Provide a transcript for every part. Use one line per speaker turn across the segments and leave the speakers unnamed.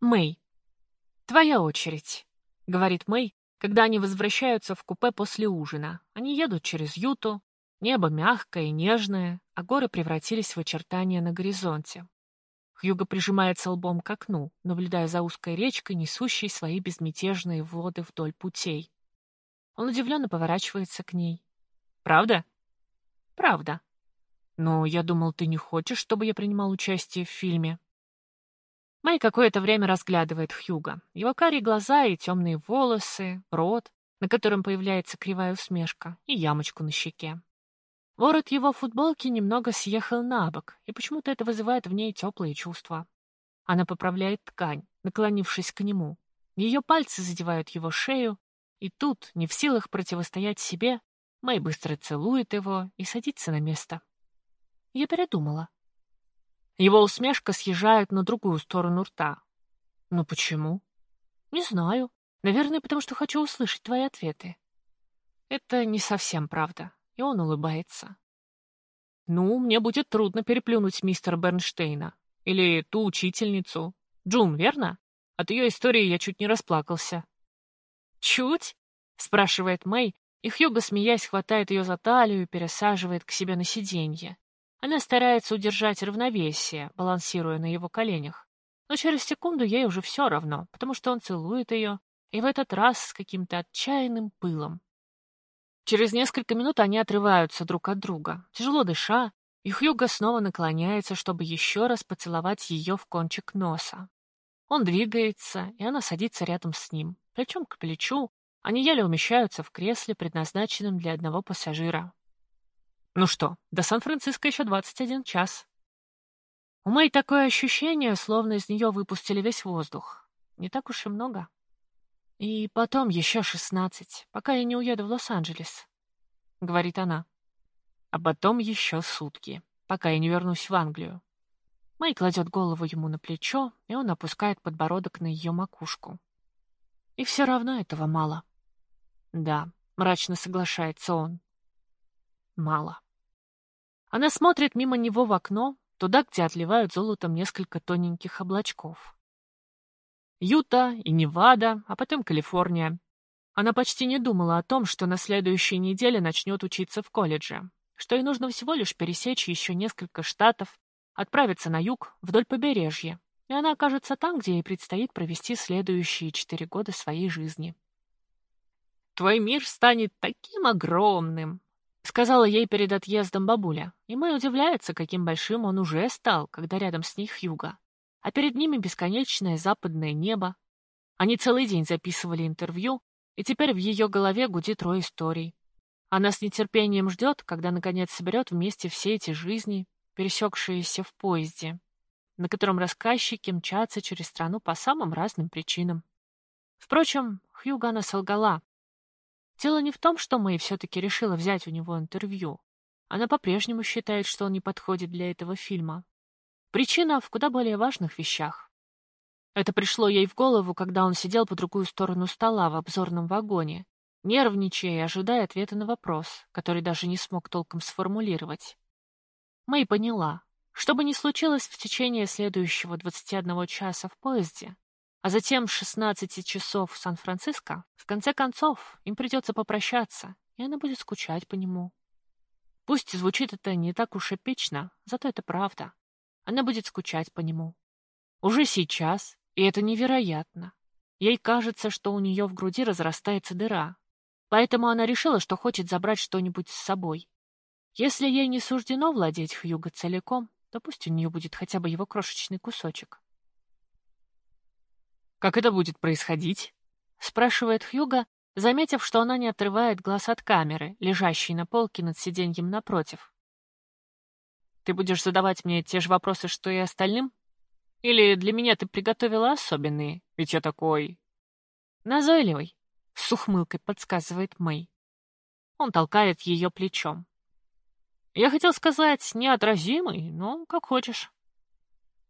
Мэй. «Твоя очередь», — говорит Мэй, когда они возвращаются в купе после ужина. Они едут через Юту. Небо мягкое и нежное, а горы превратились в очертания на горизонте. Хьюго прижимается лбом к окну, наблюдая за узкой речкой, несущей свои безмятежные воды вдоль путей. Он удивленно поворачивается к ней. «Правда?» «Правда. Но я думал, ты не хочешь, чтобы я принимал участие в фильме». Мэй какое-то время разглядывает Хьюга. Его карие глаза и темные волосы, рот, на котором появляется кривая усмешка, и ямочку на щеке. Ворот его футболки немного съехал на бок, и почему-то это вызывает в ней теплые чувства. Она поправляет ткань, наклонившись к нему. Ее пальцы задевают его шею, и тут, не в силах противостоять себе, Мэй быстро целует его и садится на место. Я передумала. Его усмешка съезжает на другую сторону рта. «Ну почему?» «Не знаю. Наверное, потому что хочу услышать твои ответы». Это не совсем правда, и он улыбается. «Ну, мне будет трудно переплюнуть мистера Бернштейна. Или ту учительницу. Джун, верно? От ее истории я чуть не расплакался». «Чуть?» — спрашивает Мэй, и Хьюго, смеясь, хватает ее за талию и пересаживает к себе на сиденье. Она старается удержать равновесие, балансируя на его коленях. Но через секунду ей уже все равно, потому что он целует ее, и в этот раз с каким-то отчаянным пылом. Через несколько минут они отрываются друг от друга, тяжело дыша, и Хьюго снова наклоняется, чтобы еще раз поцеловать ее в кончик носа. Он двигается, и она садится рядом с ним, плечом к плечу. Они еле умещаются в кресле, предназначенном для одного пассажира. Ну что, до Сан-Франциско еще 21 час. У Мэй такое ощущение, словно из нее выпустили весь воздух. Не так уж и много. И потом еще шестнадцать, пока я не уеду в Лос-Анджелес, — говорит она. А потом еще сутки, пока я не вернусь в Англию. Мэй кладет голову ему на плечо, и он опускает подбородок на ее макушку. И все равно этого мало. Да, мрачно соглашается он. Мало. Она смотрит мимо него в окно, туда, где отливают золотом несколько тоненьких облачков. Юта и Невада, а потом Калифорния. Она почти не думала о том, что на следующей неделе начнет учиться в колледже, что ей нужно всего лишь пересечь еще несколько штатов, отправиться на юг, вдоль побережья, и она окажется там, где ей предстоит провести следующие четыре года своей жизни. «Твой мир станет таким огромным!» Сказала ей перед отъездом бабуля, и Мэй удивляется, каким большим он уже стал, когда рядом с ней Хьюга. А перед ними бесконечное западное небо. Они целый день записывали интервью, и теперь в ее голове гудит рой историй. Она с нетерпением ждет, когда наконец соберет вместе все эти жизни, пересекшиеся в поезде, на котором рассказчики мчатся через страну по самым разным причинам. Впрочем, Хьюга она солгала. Дело не в том, что Мэй все-таки решила взять у него интервью. Она по-прежнему считает, что он не подходит для этого фильма. Причина в куда более важных вещах. Это пришло ей в голову, когда он сидел по другую сторону стола в обзорном вагоне, нервничая и ожидая ответа на вопрос, который даже не смог толком сформулировать. Мэй поняла, что бы ни случилось в течение следующего 21 часа в поезде, а затем 16 часов в Сан-Франциско, в конце концов, им придется попрощаться, и она будет скучать по нему. Пусть звучит это не так уж эпично, зато это правда. Она будет скучать по нему. Уже сейчас, и это невероятно. Ей кажется, что у нее в груди разрастается дыра. Поэтому она решила, что хочет забрать что-нибудь с собой. Если ей не суждено владеть Хьюго целиком, то пусть у нее будет хотя бы его крошечный кусочек. «Как это будет происходить?» — спрашивает Хьюга, заметив, что она не отрывает глаз от камеры, лежащей на полке над сиденьем напротив. «Ты будешь задавать мне те же вопросы, что и остальным? Или для меня ты приготовила особенные, ведь я такой...» «Назойливый», — с ухмылкой подсказывает Мэй. Он толкает ее плечом. «Я хотел сказать неотразимый, но как хочешь.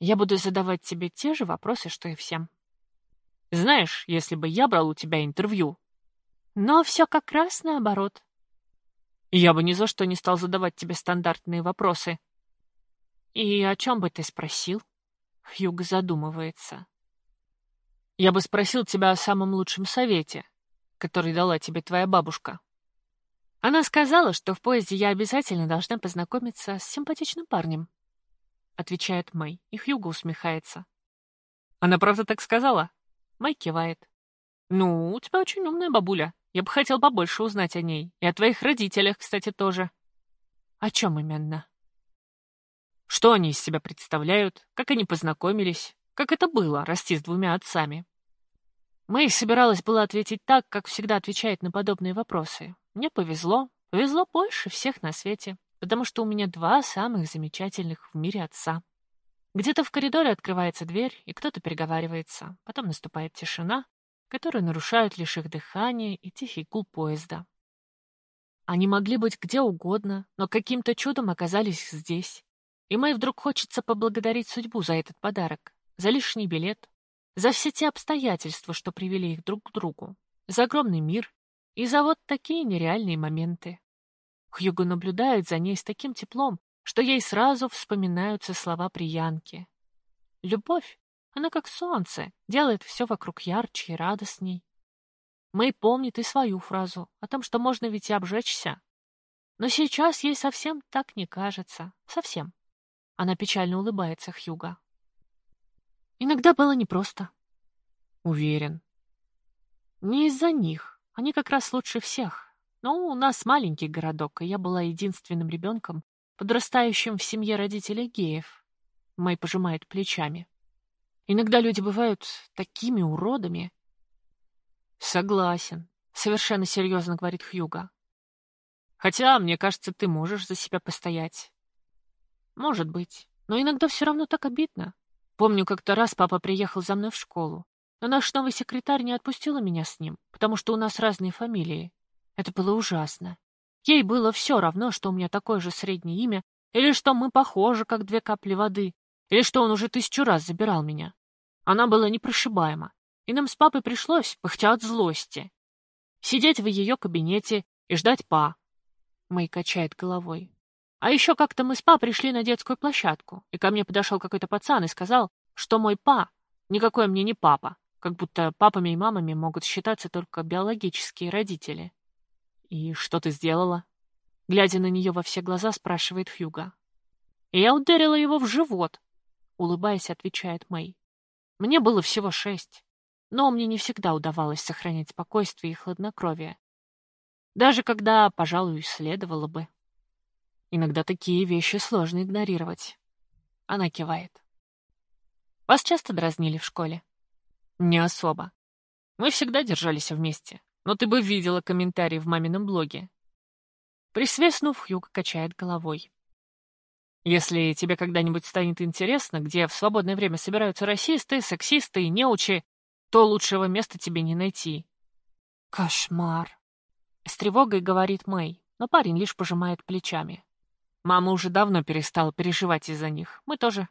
Я буду задавать тебе те же вопросы, что и всем». Знаешь, если бы я брал у тебя интервью... Но все как раз наоборот. Я бы ни за что не стал задавать тебе стандартные вопросы. И о чем бы ты спросил? Хьюг задумывается. Я бы спросил тебя о самом лучшем совете, который дала тебе твоя бабушка. Она сказала, что в поезде я обязательно должна познакомиться с симпатичным парнем. Отвечает Мэй, и Хьюго усмехается. Она правда так сказала? Мэй кивает. Ну, у тебя очень умная бабуля. Я бы хотел побольше узнать о ней. И о твоих родителях, кстати, тоже. О чем именно? Что они из себя представляют? Как они познакомились? Как это было, расти с двумя отцами? Мэй собиралась была ответить так, как всегда отвечает на подобные вопросы. Мне повезло. Повезло больше всех на свете, потому что у меня два самых замечательных в мире отца. Где-то в коридоре открывается дверь, и кто-то переговаривается. Потом наступает тишина, которую нарушают лишь их дыхание и тихий гул поезда. Они могли быть где угодно, но каким-то чудом оказались здесь. И Мэй вдруг хочется поблагодарить судьбу за этот подарок, за лишний билет, за все те обстоятельства, что привели их друг к другу, за огромный мир и за вот такие нереальные моменты. Хьюго наблюдает за ней с таким теплом, что ей сразу вспоминаются слова приянки. Любовь, она как солнце, делает все вокруг ярче и радостней. Мэй помнит и свою фразу о том, что можно ведь и обжечься. Но сейчас ей совсем так не кажется. Совсем. Она печально улыбается Хьюга. Иногда было непросто. Уверен. Не из-за них. Они как раз лучше всех. Но у нас маленький городок, и я была единственным ребенком, подрастающим в семье родителей геев. Мэй пожимает плечами. Иногда люди бывают такими уродами. Согласен. Совершенно серьезно говорит Хьюга. Хотя, мне кажется, ты можешь за себя постоять. Может быть. Но иногда все равно так обидно. Помню, как-то раз папа приехал за мной в школу, но наш новый секретарь не отпустила меня с ним, потому что у нас разные фамилии. Это было ужасно. Ей было все равно, что у меня такое же среднее имя, или что мы похожи, как две капли воды, или что он уже тысячу раз забирал меня. Она была непрошибаема, и нам с папой пришлось, пыхтя от злости, сидеть в ее кабинете и ждать па. Мэй качает головой. А еще как-то мы с па пришли на детскую площадку, и ко мне подошел какой-то пацан и сказал, что мой па никакой мне не папа, как будто папами и мамами могут считаться только биологические родители. «И что ты сделала?» Глядя на нее во все глаза, спрашивает Хьюга. «Я ударила его в живот», — улыбаясь, отвечает Мэй. «Мне было всего шесть, но мне не всегда удавалось сохранять спокойствие и хладнокровие. Даже когда, пожалуй, следовало бы». Иногда такие вещи сложно игнорировать. Она кивает. Вас часто дразнили в школе? Не особо. Мы всегда держались вместе. Но ты бы видела комментарии в мамином блоге. Присвистнув, Хьюг качает головой. Если тебе когда-нибудь станет интересно, где в свободное время собираются расисты, сексисты и неучи, то лучшего места тебе не найти. Кошмар. С тревогой говорит Мэй, но парень лишь пожимает плечами. Мама уже давно перестала переживать из-за них. Мы тоже.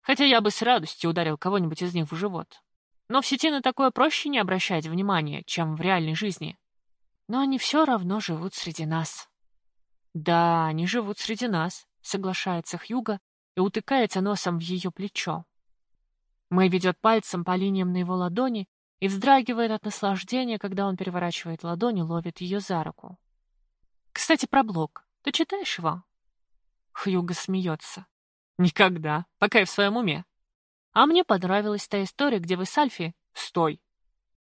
Хотя я бы с радостью ударил кого-нибудь из них в живот. Но в сети на такое проще не обращать внимания, чем в реальной жизни. Но они все равно живут среди нас. Да, они живут среди нас, соглашается Хьюга и утыкается носом в ее плечо. Мэй ведет пальцем по линиям на его ладони и вздрагивает от наслаждения, когда он переворачивает ладонь и ловит ее за руку. Кстати, про блог. Ты читаешь его? Хьюго смеется. Никогда, пока я в своем уме. А мне понравилась та история, где вы с Альфи... Стой!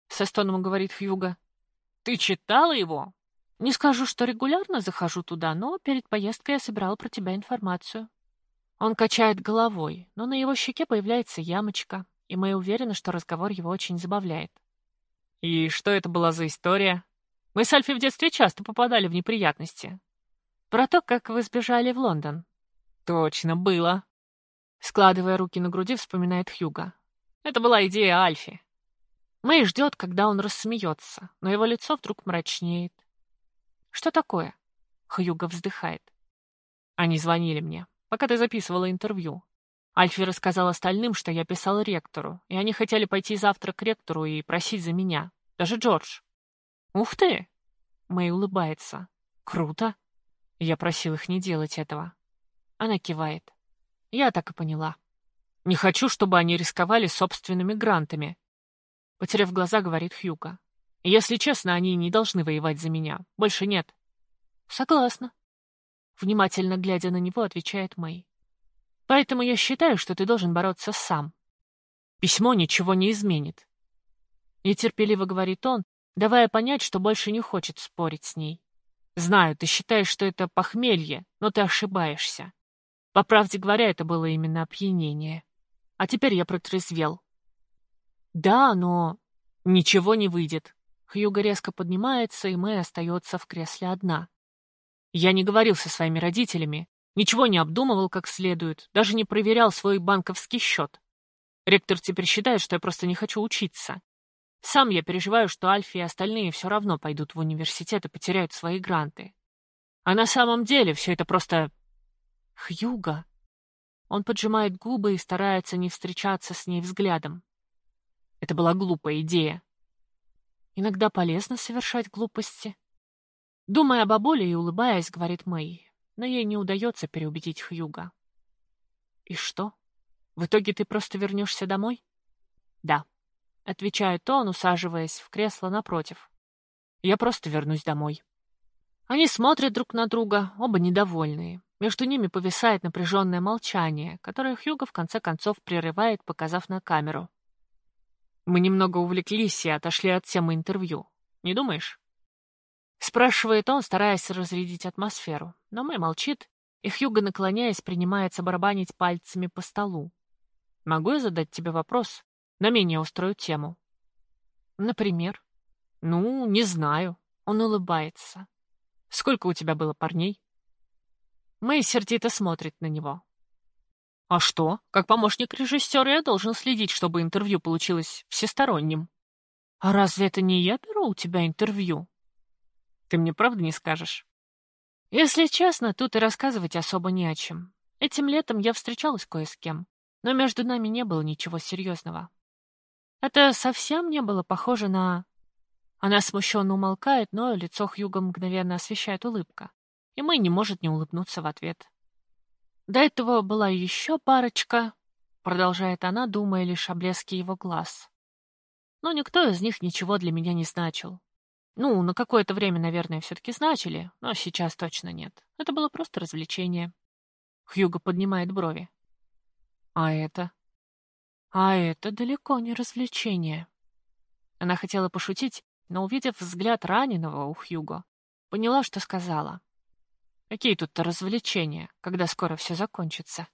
Со стоном говорит Хьюго. Ты читала его? Не скажу, что регулярно захожу туда, но перед поездкой я собирал про тебя информацию. Он качает головой, но на его щеке появляется ямочка, и мы уверены, что разговор его очень забавляет. И что это была за история? Мы с Альфи в детстве часто попадали в неприятности. Про то, как вы сбежали в Лондон. Точно, было. Складывая руки на груди, вспоминает Хьюга. Это была идея Альфи. Мэй ждет, когда он рассмеется, но его лицо вдруг мрачнеет. Что такое? Хьюга вздыхает. Они звонили мне, пока ты записывала интервью. Альфи рассказал остальным, что я писал ректору, и они хотели пойти завтра к ректору и просить за меня. Даже Джордж. Ух ты! Мэй улыбается. Круто. Я просил их не делать этого. Она кивает. Я так и поняла. Не хочу, чтобы они рисковали собственными грантами. Потеряв глаза, говорит Хьюга. Если честно, они не должны воевать за меня. Больше нет. Согласна. Внимательно глядя на него, отвечает Мэй. Поэтому я считаю, что ты должен бороться сам. Письмо ничего не изменит. Нетерпеливо говорит он, давая понять, что больше не хочет спорить с ней. Знаю, ты считаешь, что это похмелье, но ты ошибаешься. По правде говоря, это было именно опьянение. А теперь я протрезвел. Да, но... Ничего не выйдет. Хьюга резко поднимается, и Мэй остается в кресле одна. Я не говорил со своими родителями, ничего не обдумывал как следует, даже не проверял свой банковский счет. Ректор теперь считает, что я просто не хочу учиться. Сам я переживаю, что Альфи и остальные все равно пойдут в университет и потеряют свои гранты. А на самом деле все это просто... Хьюга. Он поджимает губы и старается не встречаться с ней взглядом. Это была глупая идея. Иногда полезно совершать глупости. Думая о бабуле и улыбаясь, говорит Мэй, но ей не удается переубедить Хьюга. «И что? В итоге ты просто вернешься домой?» «Да», — отвечает он, усаживаясь в кресло напротив. «Я просто вернусь домой». Они смотрят друг на друга, оба недовольные. Между ними повисает напряженное молчание, которое Хьюго в конце концов прерывает, показав на камеру. Мы немного увлеклись и отошли от темы интервью. Не думаешь? Спрашивает он, стараясь разрядить атмосферу. Но Мэй молчит, и Хьюго, наклоняясь, принимается барабанить пальцами по столу. Могу я задать тебе вопрос на менее острую тему? Например? Ну, не знаю. Он улыбается. Сколько у тебя было парней? Мэй сердито смотрит на него. А что? Как помощник режиссера я должен следить, чтобы интервью получилось всесторонним. А разве это не я беру у тебя интервью? Ты мне правда не скажешь? Если честно, тут и рассказывать особо не о чем. Этим летом я встречалась кое с кем, но между нами не было ничего серьезного. Это совсем не было похоже на... Она смущенно умолкает, но лицо Хьюга мгновенно освещает улыбка, и Мэй не может не улыбнуться в ответ. До этого была еще парочка, продолжает она, думая лишь о блеске его глаз. Но никто из них ничего для меня не значил. Ну, на какое-то время, наверное, все-таки значили, но сейчас точно нет. Это было просто развлечение. Хьюго поднимает брови. А это? А это далеко не развлечение. Она хотела пошутить, но, увидев взгляд раненого у Хьюго, поняла, что сказала. Какие тут развлечения, когда скоро все закончится?